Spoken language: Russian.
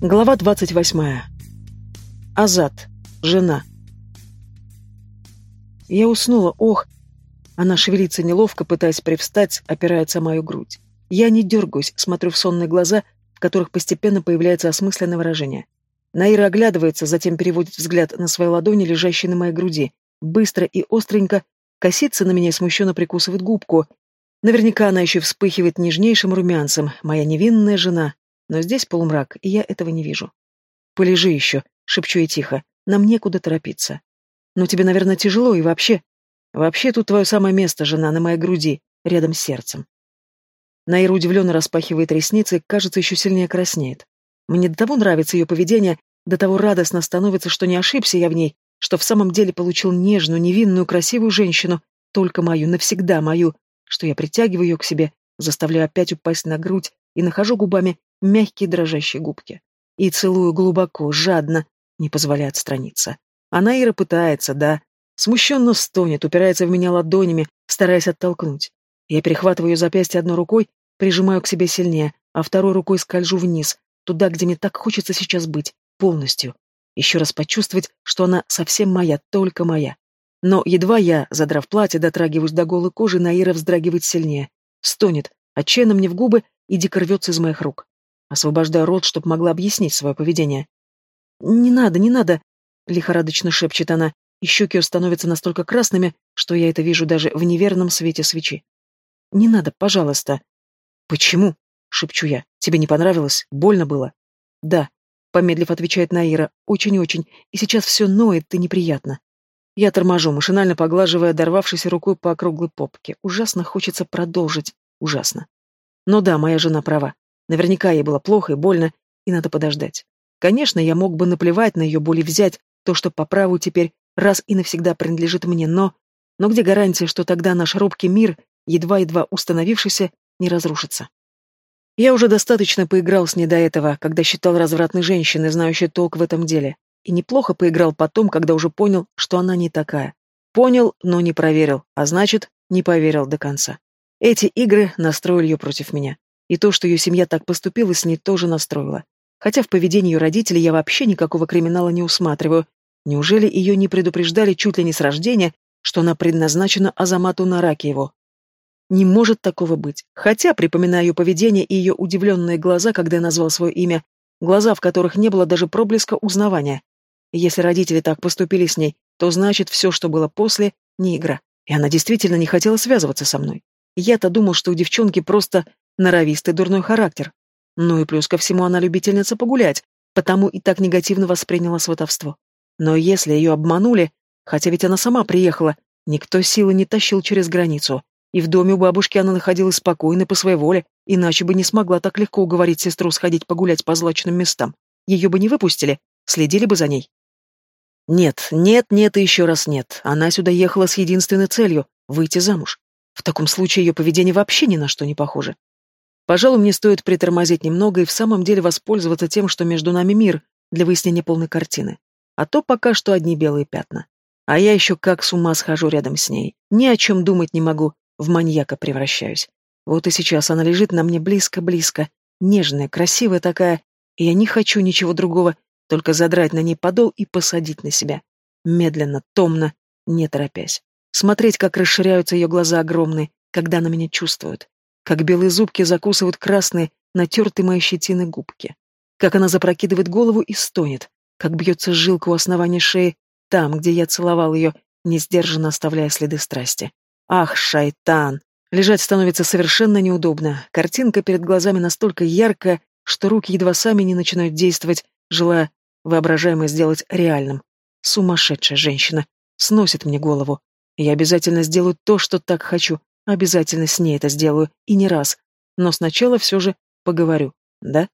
Глава 28. Азат. Жена. Я уснула, ох. Она шевелится неловко, пытаясь привстать, опирается о мою грудь. Я не дергаюсь, смотрю в сонные глаза, в которых постепенно появляется осмысленное выражение. Наира оглядывается, затем переводит взгляд на свои ладони, лежащие на моей груди. Быстро и остренько косится на меня и смущенно прикусывает губку. Наверняка она еще вспыхивает нежнейшим румянцем, моя невинная жена, но здесь полумрак, и я этого не вижу. «Полежи еще», — шепчу я тихо, — «нам некуда торопиться». «Но тебе, наверное, тяжело и вообще...» «Вообще тут твое самое место, жена, на моей груди, рядом с сердцем». Наира удивленно распахивает ресницы кажется, еще сильнее краснеет. Мне до того нравится ее поведение, до того радостно становится, что не ошибся я в ней, что в самом деле получил нежную, невинную, красивую женщину, только мою, навсегда мою, что я притягиваю ее к себе, заставляю опять упасть на грудь и нахожу губами мягкие дрожащие губки. И целую глубоко, жадно, не позволяя отстраниться. Она Ира пытается, да. Смущенно стонет, упирается в меня ладонями, стараясь оттолкнуть. Я перехватываю ее запястье одной рукой, прижимаю к себе сильнее, а второй рукой скольжу вниз, туда, где мне так хочется сейчас быть, полностью. Еще раз почувствовать, что она совсем моя, только моя. Но едва я, задрав платье, дотрагиваюсь до голой кожи, Наира вздрагивает сильнее. Стонет, отчаянно мне в губы и дико рвется из моих рук освобождая рот, чтобы могла объяснить свое поведение. «Не надо, не надо!» — лихорадочно шепчет она, и щеки ее становятся настолько красными, что я это вижу даже в неверном свете свечи. «Не надо, пожалуйста!» «Почему?» — шепчу я. «Тебе не понравилось? Больно было?» «Да», — помедлив отвечает Наира, — «очень-очень, и сейчас все ноет и неприятно». Я торможу, машинально поглаживая дорвавшейся рукой по округлой попке. Ужасно хочется продолжить. Ужасно. Но да, моя жена права. Наверняка ей было плохо и больно, и надо подождать. Конечно, я мог бы наплевать на ее боль и взять то, что по праву теперь раз и навсегда принадлежит мне, но... Но где гарантия, что тогда наш робкий мир, едва-едва установившийся, не разрушится? Я уже достаточно поиграл с ней до этого, когда считал развратной женщиной, знающей толк в этом деле. И неплохо поиграл потом, когда уже понял, что она не такая. Понял, но не проверил, а значит, не поверил до конца. Эти игры настроили ее против меня. И то, что ее семья так поступила, с ней тоже настроило. Хотя в поведении ее родителей я вообще никакого криминала не усматриваю. Неужели ее не предупреждали чуть ли не с рождения, что она предназначена Азамату Наракиеву? Не может такого быть. Хотя, припоминая ее поведение и ее удивленные глаза, когда я назвал свое имя, глаза, в которых не было даже проблеска узнавания. Если родители так поступили с ней, то значит все, что было после, не игра. И она действительно не хотела связываться со мной. Я-то думал, что у девчонки просто норовистый дурной характер. Ну и плюс ко всему она любительница погулять, потому и так негативно восприняла сватовство. Но если ее обманули, хотя ведь она сама приехала, никто силы не тащил через границу, и в доме у бабушки она находилась спокойно по своей воле, иначе бы не смогла так легко уговорить сестру сходить погулять по злачным местам. Ее бы не выпустили, следили бы за ней. Нет, нет, нет и еще раз нет. Она сюда ехала с единственной целью — выйти замуж. В таком случае ее поведение вообще ни на что не похоже. Пожалуй, мне стоит притормозить немного и в самом деле воспользоваться тем, что между нами мир, для выяснения полной картины. А то пока что одни белые пятна. А я еще как с ума схожу рядом с ней. Ни о чем думать не могу, в маньяка превращаюсь. Вот и сейчас она лежит на мне близко-близко, нежная, красивая такая, и я не хочу ничего другого, только задрать на ней подол и посадить на себя. Медленно, томно, не торопясь. Смотреть, как расширяются ее глаза огромные, когда она меня чувствует как белые зубки закусывают красные, натертые мои щетины губки, как она запрокидывает голову и стонет, как бьется жилка у основания шеи, там, где я целовал ее, не сдержанно оставляя следы страсти. Ах, шайтан! Лежать становится совершенно неудобно. Картинка перед глазами настолько яркая, что руки едва сами не начинают действовать, желая воображаемое сделать реальным. Сумасшедшая женщина. Сносит мне голову. Я обязательно сделаю то, что так хочу, Обязательно с ней это сделаю, и не раз. Но сначала все же поговорю, да?